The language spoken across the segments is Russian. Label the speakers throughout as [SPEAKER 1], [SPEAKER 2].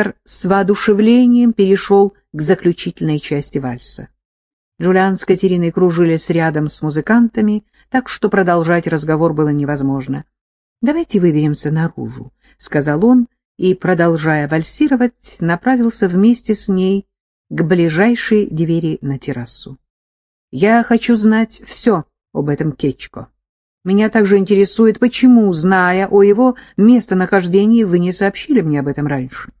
[SPEAKER 1] Император с воодушевлением перешел к заключительной части вальса. Джулиан с Катериной кружились рядом с музыкантами, так что продолжать разговор было невозможно. «Давайте выберемся наружу», — сказал он, и, продолжая вальсировать, направился вместе с ней к ближайшей двери на террасу. «Я хочу знать все об этом Кетчко. Меня также интересует, почему, зная о его местонахождении, вы не сообщили мне об этом раньше».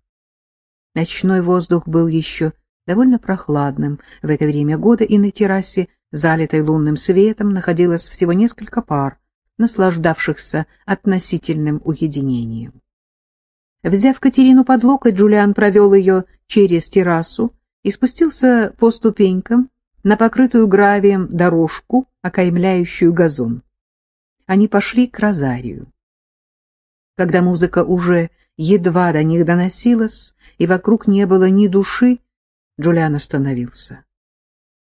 [SPEAKER 1] Ночной воздух был еще довольно прохладным в это время года, и на террасе, залитой лунным светом, находилось всего несколько пар, наслаждавшихся относительным уединением. Взяв Катерину под локоть, Джулиан провел ее через террасу и спустился по ступенькам на покрытую гравием дорожку, окаймляющую газон. Они пошли к розарию. Когда музыка уже едва до них доносилась, и вокруг не было ни души, Джулиан остановился.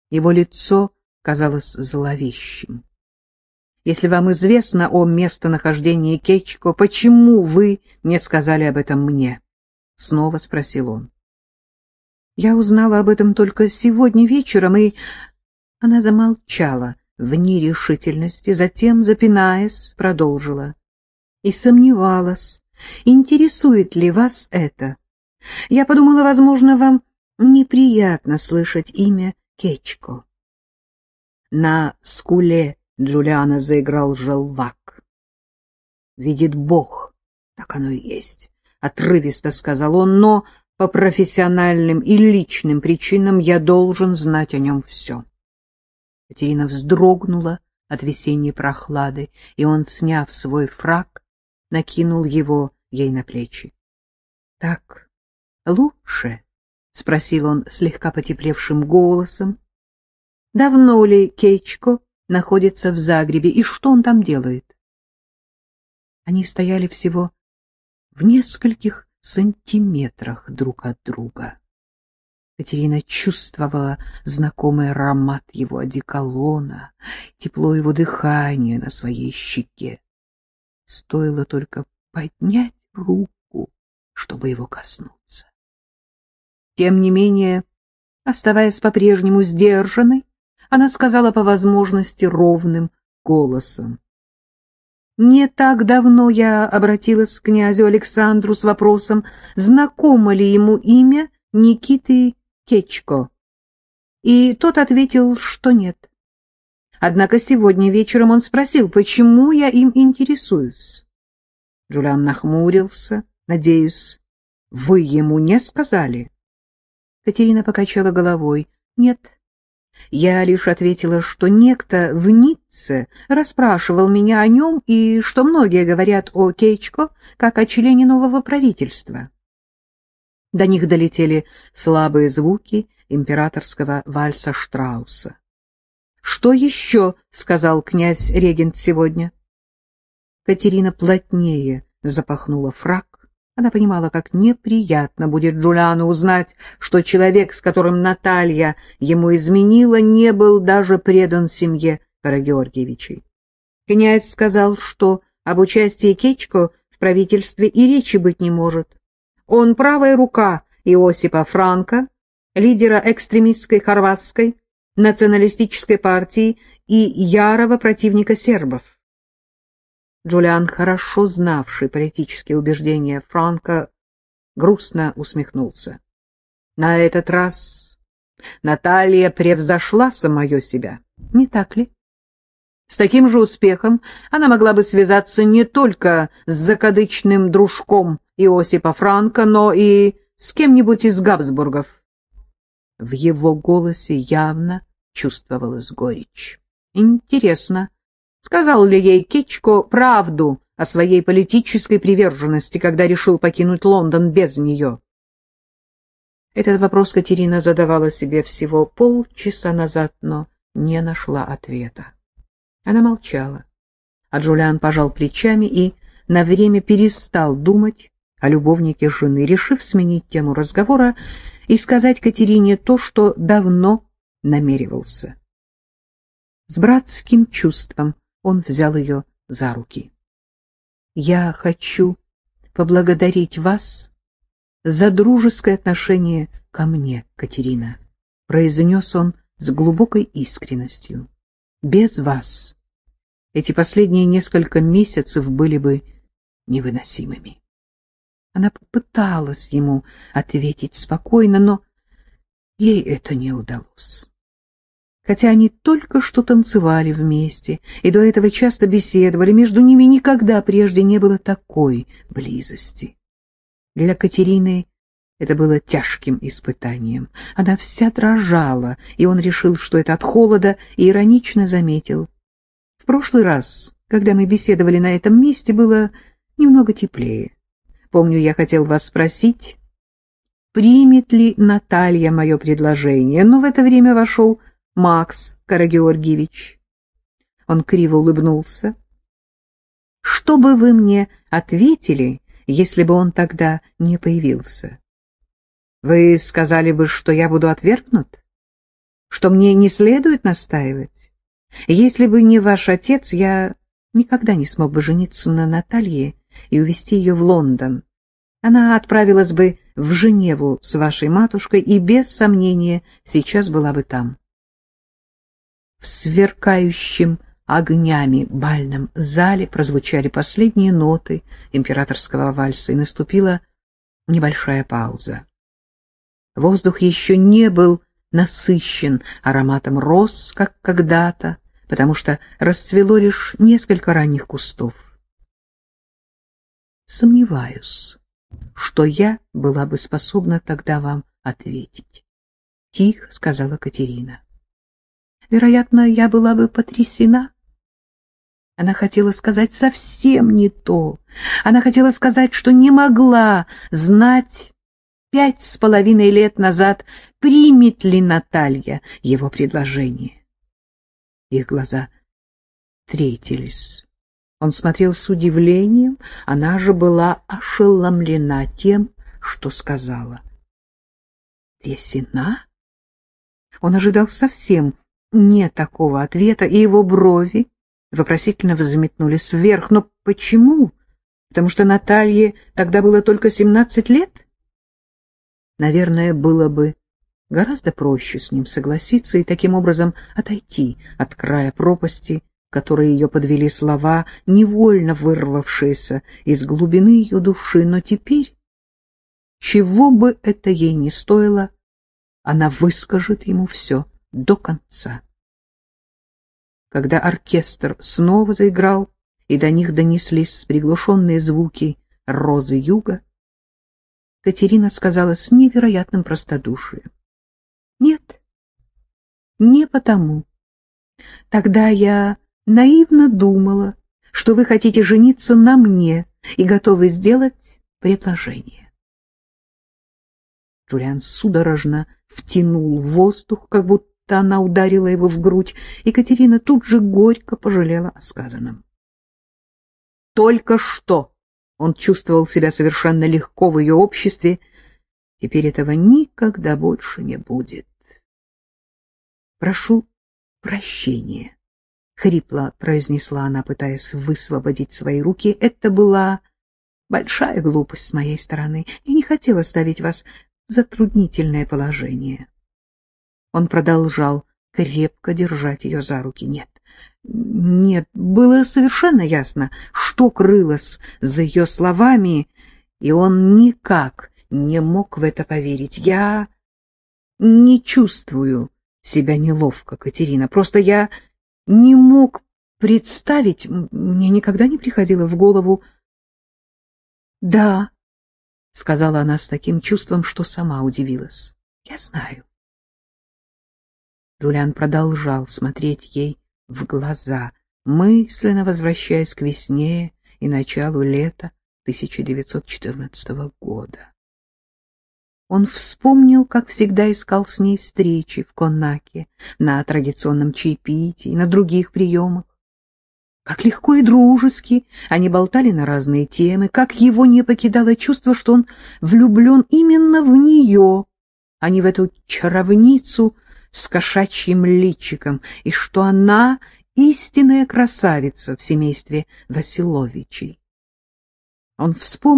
[SPEAKER 1] Его лицо казалось зловещим. Если вам известно о местонахождении Кетчко, почему вы не сказали об этом мне? — снова спросил он. Я узнала об этом только сегодня вечером, и... Она замолчала в нерешительности, затем, запинаясь, продолжила. И сомневалась, интересует ли вас это. Я подумала, возможно, вам неприятно слышать имя Кечко. На скуле Джулиана заиграл желвак. «Видит Бог, так оно и есть», — отрывисто сказал он, «но по профессиональным и личным причинам я должен знать о нем все». Катерина вздрогнула от весенней прохлады, и он, сняв свой фраг, накинул его ей на плечи. — Так лучше? — спросил он слегка потеплевшим голосом. — Давно ли Кейчко находится в Загребе, и что он там делает? Они стояли всего в нескольких сантиметрах друг от друга. Катерина чувствовала знакомый аромат его одеколона, тепло его дыхания на своей щеке. Стоило только поднять руку, чтобы его коснуться. Тем не менее, оставаясь по-прежнему сдержанной, она сказала по возможности ровным голосом. Не так давно я обратилась к князю Александру с вопросом, знакомо ли ему имя Никиты Кечко. И тот ответил, что нет. Однако сегодня вечером он спросил, почему я им интересуюсь. Джулиан нахмурился. Надеюсь, вы ему не сказали? Катерина покачала головой. Нет. Я лишь ответила, что некто в Ницце расспрашивал меня о нем и что многие говорят о Кейчко как о члене нового правительства. До них долетели слабые звуки императорского вальса Штрауса. — Что еще? — сказал князь-регент сегодня. Катерина плотнее запахнула фраг. Она понимала, как неприятно будет Джулиану узнать, что человек, с которым Наталья ему изменила, не был даже предан семье Карагеоргиевичей. Князь сказал, что об участии Кечко в правительстве и речи быть не может. Он правая рука Иосипа Франка, лидера экстремистской хорватской националистической партии и ярого противника сербов. Джулиан, хорошо знавший политические убеждения Франка, грустно усмехнулся. На этот раз Наталья превзошла самое себя, не так ли? С таким же успехом она могла бы связаться не только с закадычным дружком Иосипа Франка, но и с кем-нибудь из Габсбургов. В его голосе явно чувствовалась горечь. Интересно, сказал ли ей Кичко правду о своей политической приверженности, когда решил покинуть Лондон без нее? Этот вопрос Катерина задавала себе всего полчаса назад, но не нашла ответа. Она молчала, а Джулиан пожал плечами и на время перестал думать о любовнике жены, решив сменить тему разговора и сказать Катерине то, что давно намеревался. С братским чувством он взял ее за руки. — Я хочу поблагодарить вас за дружеское отношение ко мне, Катерина, — произнес он с глубокой искренностью. Без вас эти последние несколько месяцев были бы невыносимыми. Она попыталась ему ответить спокойно, но ей это не удалось. Хотя они только что танцевали вместе и до этого часто беседовали, между ними никогда прежде не было такой близости. Для Катерины это было тяжким испытанием. Она вся дрожала, и он решил, что это от холода, и иронично заметил. В прошлый раз, когда мы беседовали на этом месте, было немного теплее. Помню, я хотел вас спросить, примет ли Наталья мое предложение, но в это время вошел Макс Карагеоргиевич. Он криво улыбнулся. Что бы вы мне ответили, если бы он тогда не появился? Вы сказали бы, что я буду отвергнут? Что мне не следует настаивать? Если бы не ваш отец, я никогда не смог бы жениться на Наталье и увезти ее в Лондон. Она отправилась бы в Женеву с вашей матушкой и, без сомнения, сейчас была бы там. В сверкающем огнями бальном зале прозвучали последние ноты императорского вальса, и наступила небольшая пауза. Воздух еще не был насыщен ароматом роз, как когда-то, потому что расцвело лишь несколько ранних кустов. Сомневаюсь, что я была бы способна тогда вам ответить. Тихо сказала Катерина. Вероятно, я была бы потрясена. Она хотела сказать совсем не то. Она хотела сказать, что не могла знать пять с половиной лет назад, примет ли Наталья его предложение. Их глаза встретились. Он смотрел с удивлением, она же была ошеломлена тем, что сказала. Трясина? Он ожидал совсем не такого ответа, и его брови вопросительно взметнулись вверх. Но почему? Потому что Наталье тогда было только семнадцать лет? Наверное, было бы гораздо проще с ним согласиться и таким образом отойти от края пропасти, которые ее подвели слова, невольно вырвавшиеся из глубины ее души, но теперь, чего бы это ей ни стоило, она выскажет ему все до конца. Когда оркестр снова заиграл, и до них донеслись приглушенные звуки розы юга, Катерина сказала с невероятным простодушием. — Нет, не потому. Тогда я наивно думала, что вы хотите жениться на мне и готовы сделать предложение. Джулиан судорожно втянул воздух, как будто она ударила его в грудь, и Катерина тут же горько пожалела о сказанном. Только что он чувствовал себя совершенно легко в ее обществе, теперь этого никогда больше не будет. Прошу прощения. — хрипло произнесла она, пытаясь высвободить свои руки. — Это была большая глупость с моей стороны. Я не хотела ставить вас в затруднительное положение. Он продолжал крепко держать ее за руки. Нет, нет, было совершенно ясно, что крылось за ее словами, и он никак не мог в это поверить. Я не чувствую себя неловко, Катерина, просто я не мог представить, мне никогда не приходило в голову. — Да, — сказала она с таким чувством, что сама удивилась. — Я знаю. Джулиан продолжал смотреть ей в глаза, мысленно возвращаясь к весне и началу лета 1914 года. Он вспомнил, как всегда искал с ней встречи в Коннаке, на традиционном чаепитии, на других приемах. Как легко и дружески они болтали на разные темы, как его не покидало чувство, что он влюблен именно в нее, а не в эту чаровницу с кошачьим личиком, и что она истинная красавица в семействе Василовичей. Он вспомнил,